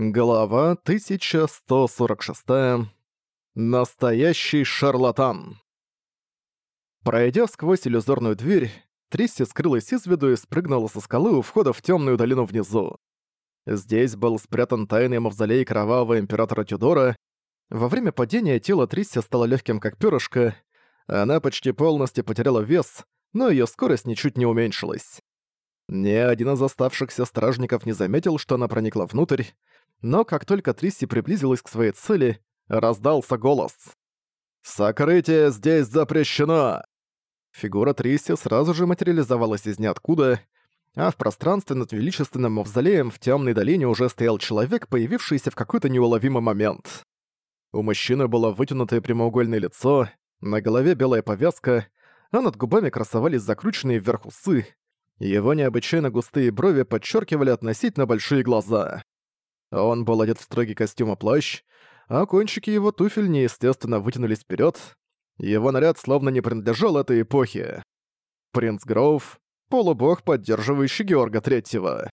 Глава 1146. Настоящий шарлатан. Пройдя сквозь иллюзорную дверь, Трисси скрылась из виду и спрыгнула со скалы у входа в темную долину внизу. Здесь был спрятан тайный мавзолей кровавого императора Тюдора. Во время падения тело Трисси стало легким как перышко. Она почти полностью потеряла вес, но ее скорость ничуть не уменьшилась. Ни один из оставшихся стражников не заметил, что она проникла внутрь, но как только Трисси приблизилась к своей цели, раздался голос. «Сокрытие здесь запрещено!» Фигура Трисси сразу же материализовалась из ниоткуда, а в пространстве над величественным мавзолеем в темной долине уже стоял человек, появившийся в какой-то неуловимый момент. У мужчины было вытянутое прямоугольное лицо, на голове белая повязка, а над губами красовались закрученные вверх усы. Его необычайно густые брови подчеркивали относительно большие глаза. Он был одет в строгий костюм и плащ, а кончики его туфель неестественно вытянулись вперед. Его наряд словно не принадлежал этой эпохе. Принц Гроув — полубог, поддерживающий Георга Третьего.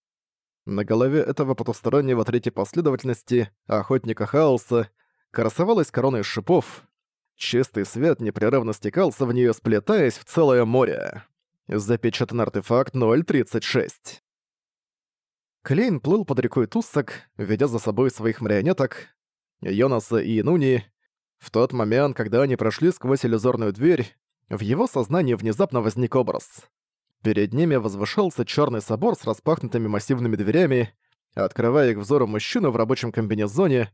На голове этого потустороннего третьей последовательности, охотника хаоса, красовалась корона из шипов. Чистый свет непрерывно стекался в нее, сплетаясь в целое море. Запечатан артефакт 036. Клейн плыл под рекой Туссак, ведя за собой своих марионеток, Йонаса и Нуни. В тот момент, когда они прошли сквозь иллюзорную дверь, в его сознании внезапно возник образ. Перед ними возвышался черный собор с распахнутыми массивными дверями, открывая их взору мужчину в рабочем комбинезоне,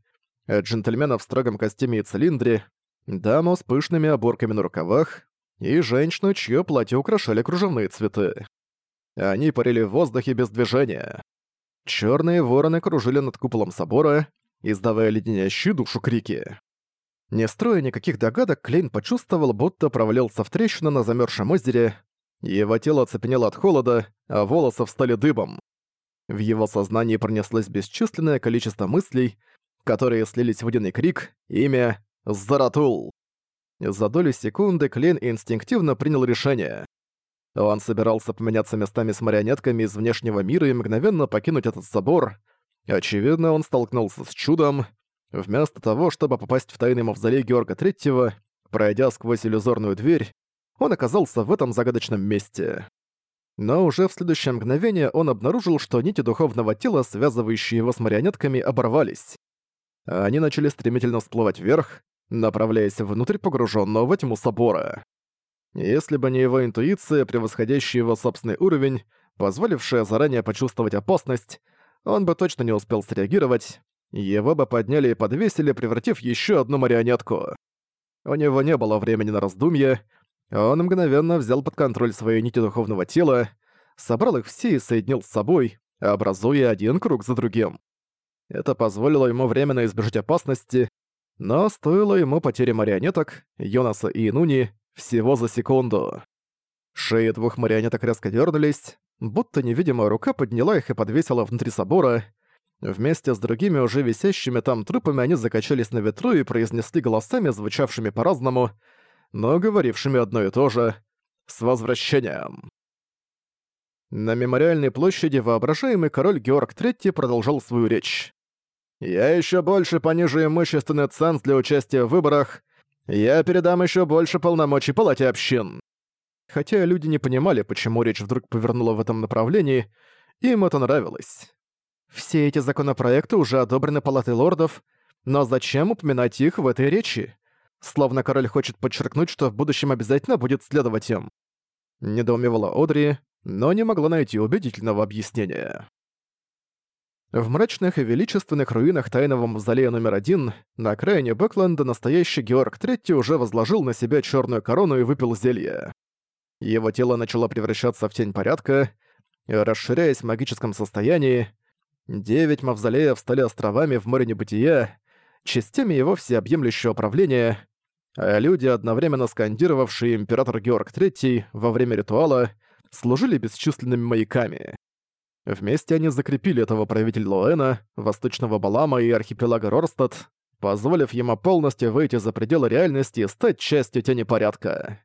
джентльмена в строгом костюме и цилиндре, даму с пышными оборками на рукавах и женщину, чье платье украшали кружевные цветы. Они парили в воздухе без движения. Черные вороны кружили над куполом собора, издавая леденящие душу крики. Не строя никаких догадок, Клейн почувствовал, будто провалился в трещину на замерзшем озере, его тело оцепенело от холода, а волосы встали дыбом. В его сознании пронеслось бесчисленное количество мыслей, которые слились в один крик, имя «Заратул». За долю секунды Клейн инстинктивно принял решение. Он собирался поменяться местами с марионетками из внешнего мира и мгновенно покинуть этот собор. Очевидно, он столкнулся с чудом. Вместо того, чтобы попасть в тайный мавзолей Георга Третьего, пройдя сквозь иллюзорную дверь, он оказался в этом загадочном месте. Но уже в следующее мгновение он обнаружил, что нити духовного тела, связывающие его с марионетками, оборвались. Они начали стремительно всплывать вверх, направляясь внутрь погруженного во тьму собора если бы не его интуиция, превосходящая его собственный уровень, позволившая заранее почувствовать опасность, он бы точно не успел среагировать, его бы подняли и подвесили, превратив еще одну марионетку. У него не было времени на раздумья, он мгновенно взял под контроль свои нити духовного тела, собрал их все и соединил с собой, образуя один круг за другим. Это позволило ему временно избежать опасности, но стоило ему потери марионеток, Йонаса и Инуни, всего за секунду. Шеи двух марионеток резко дернулись, будто невидимая рука подняла их и подвесила внутри собора. Вместе с другими уже висящими там трупами они закачались на ветру и произнесли голосами, звучавшими по-разному, но говорившими одно и то же «С возвращением!». На мемориальной площади воображаемый король Георг III продолжал свою речь. «Я еще больше понижу имущественный ценз для участия в выборах», я передам еще больше полномочий палате общин». Хотя люди не понимали, почему речь вдруг повернула в этом направлении, им это нравилось. Все эти законопроекты уже одобрены палатой лордов, но зачем упоминать их в этой речи? Словно король хочет подчеркнуть, что в будущем обязательно будет следовать им. Недоумевала Одри, но не могла найти убедительного объяснения. В мрачных и величественных руинах тайного мавзолея номер один на окраине Бэкленда настоящий Георг III уже возложил на себя черную корону и выпил зелье. Его тело начало превращаться в тень порядка, расширяясь в магическом состоянии. Девять мавзолеев стали островами в море небытия, частями его всеобъемлющего правления, а люди, одновременно скандировавшие император Георг III во время ритуала, служили бесчисленными маяками. Вместе они закрепили этого правителя Луэна, Восточного Балама и архипелага Рорстад, позволив ему полностью выйти за пределы реальности и стать частью Тени Порядка.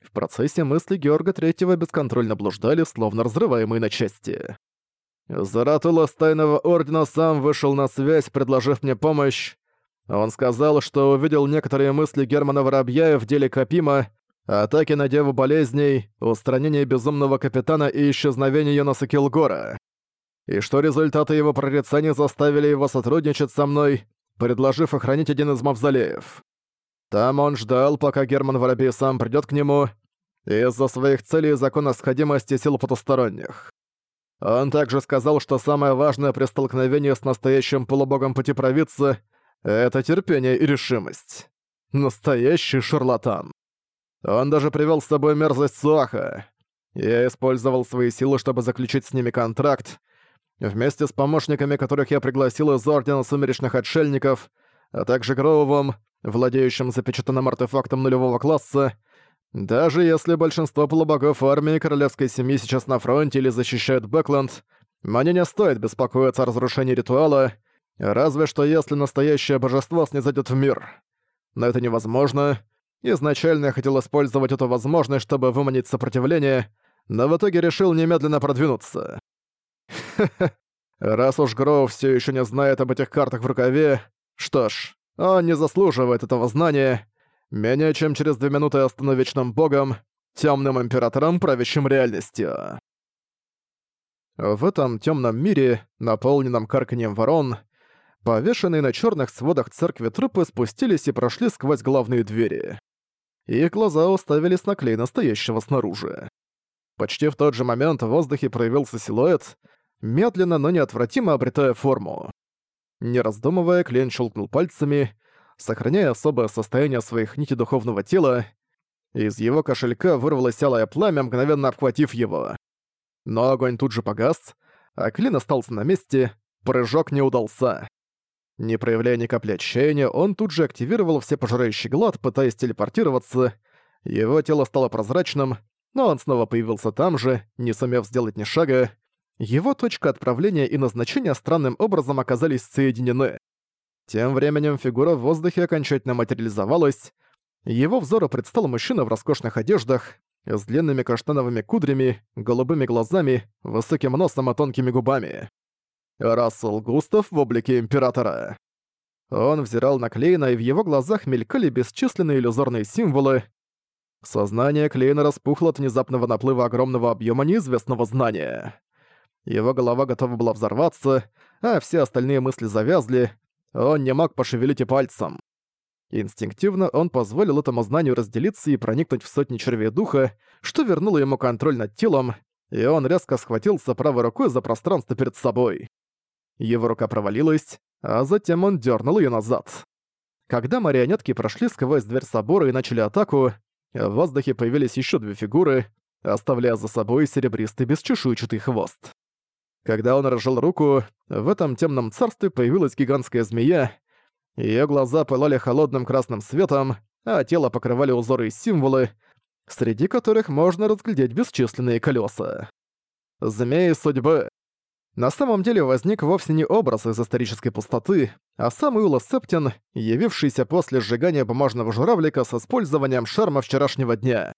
В процессе мысли Георга Третьего бесконтрольно блуждали, словно разрываемые на части. «Заратула с Тайного Ордена сам вышел на связь, предложив мне помощь. Он сказал, что увидел некоторые мысли Германа Воробья в деле Капима атаки на Деву Болезней, устранение Безумного Капитана и исчезновение Йонаса Килгора. И что результаты его прорицания заставили его сотрудничать со мной, предложив охранить один из мавзолеев. Там он ждал, пока Герман Воробей сам придёт к нему, из-за своих целей и закона сходимости сил потусторонних. Он также сказал, что самое важное при столкновении с настоящим полубогом пути провидца — это терпение и решимость. Настоящий шарлатан. Он даже привёл с собой мерзость Суаха. Я использовал свои силы, чтобы заключить с ними контракт. Вместе с помощниками, которых я пригласил из Ордена Сумеречных Отшельников, а также Гроувом, владеющим запечатанным артефактом нулевого класса, даже если большинство полубогов армии королевской семьи сейчас на фронте или защищают Бэкленд, мне не стоит беспокоиться о разрушении ритуала, разве что если настоящее божество снизойдет в мир. Но это невозможно, Изначально я хотел использовать эту возможность, чтобы выманить сопротивление, но в итоге решил немедленно продвинуться. раз уж Гроу все еще не знает об этих картах в рукаве, что ж, он не заслуживает этого знания. Менее чем через две минуты я стану Вечным Богом, Темным Императором, правящим реальностью. В этом темном мире, наполненном карканьем ворон, повешенные на черных сводах церкви трупы спустились и прошли сквозь главные двери и их глаза уставились на клей настоящего снаружи. Почти в тот же момент в воздухе проявился силуэт, медленно, но неотвратимо обретая форму. Не раздумывая, Клен щелкнул пальцами, сохраняя особое состояние своих нити духовного тела, из его кошелька вырвалось алое пламя, мгновенно обхватив его. Но огонь тут же погас, а Клин остался на месте, прыжок не удался. Не проявляя ни капли отчаяния, он тут же активировал все пожирающий глад, пытаясь телепортироваться. Его тело стало прозрачным, но он снова появился там же, не сумев сделать ни шага. Его точка отправления и назначения странным образом оказались соединены. Тем временем фигура в воздухе окончательно материализовалась. Его взору предстал мужчина в роскошных одеждах, с длинными каштановыми кудрями, голубыми глазами, высоким носом и тонкими губами. Рассел Густав в облике Императора. Он взирал на Клейна, и в его глазах мелькали бесчисленные иллюзорные символы. Сознание Клейна распухло от внезапного наплыва огромного объема неизвестного знания. Его голова готова была взорваться, а все остальные мысли завязли, он не мог пошевелить и пальцем. Инстинктивно он позволил этому знанию разделиться и проникнуть в сотни червей духа, что вернуло ему контроль над телом, и он резко схватился правой рукой за пространство перед собой. Его рука провалилась, а затем он дернул ее назад. Когда марионетки прошли сквозь дверь собора и начали атаку, в воздухе появились еще две фигуры, оставляя за собой серебристый бесчешуйчатый хвост. Когда он разжал руку, в этом темном царстве появилась гигантская змея, ее глаза пылали холодным красным светом, а тело покрывали узоры и символы, среди которых можно разглядеть бесчисленные колеса. Змеи судьбы. На самом деле возник вовсе не образ из исторической пустоты, а сам Уилла Септин, явившийся после сжигания бумажного журавлика с использованием шарма вчерашнего дня.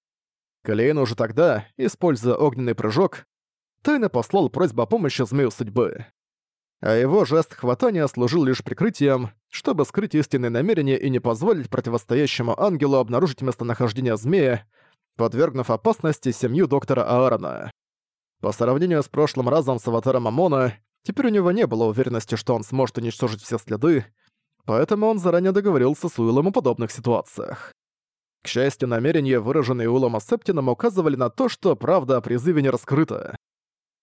Клейн уже тогда, используя огненный прыжок, тайно послал просьбу о помощи змею судьбы. А его жест хватания служил лишь прикрытием, чтобы скрыть истинные намерения и не позволить противостоящему ангелу обнаружить местонахождение змея, подвергнув опасности семью доктора Аарона. По сравнению с прошлым разом с аватаром Амона, теперь у него не было уверенности, что он сможет уничтожить все следы, поэтому он заранее договорился с Уиллом о подобных ситуациях. К счастью, намерения, выраженные Уиллом Ассептином, указывали на то, что правда о призыве не раскрыта.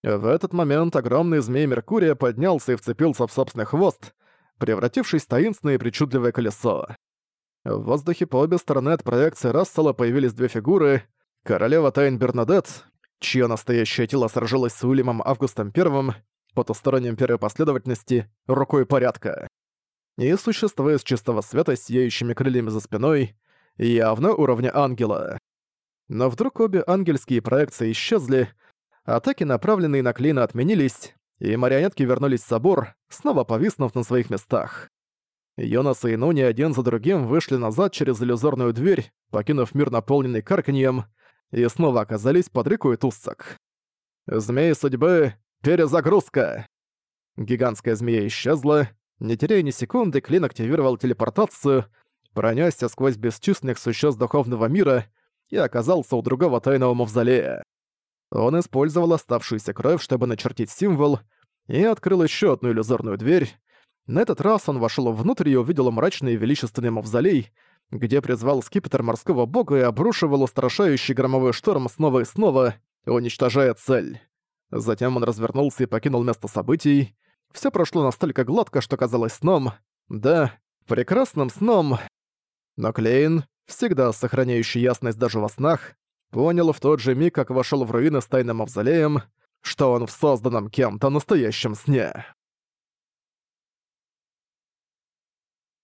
В этот момент огромный змей Меркурия поднялся и вцепился в собственный хвост, превратившись в таинственное и причудливое колесо. В воздухе по обе стороны от проекции Рассела появились две фигуры — королева Тайн Бернадет чье настоящее тело сражалось с Уильямом Августом I, потусторонним первой последовательности, рукой порядка. И существо из чистого света с сияющими крыльями за спиной, явно уровня ангела. Но вдруг обе ангельские проекции исчезли, атаки, направленные на Клина, отменились, и марионетки вернулись в собор, снова повиснув на своих местах. Йонас и Инуни один за другим вышли назад через иллюзорную дверь, покинув мир, наполненный карканьем — и снова оказались под рекой Туссак. «Змеи судьбы! Перезагрузка!» Гигантская змея исчезла, не теряя ни секунды, Клин активировал телепортацию, пронёсся сквозь бесчисленных существ духовного мира и оказался у другого тайного мавзолея. Он использовал оставшуюся кровь, чтобы начертить символ, и открыл ещё одну иллюзорную дверь. На этот раз он вошёл внутрь и увидел мрачный и величественный мавзолей — где призвал скипетр морского бога и обрушивал устрашающий громовой шторм снова и снова, уничтожая цель. Затем он развернулся и покинул место событий. Все прошло настолько гладко, что казалось сном. Да, прекрасным сном. Но Клейн, всегда сохраняющий ясность даже во снах, понял в тот же миг, как вошел в руины с тайным мавзолеем, что он в созданном кем-то настоящем сне.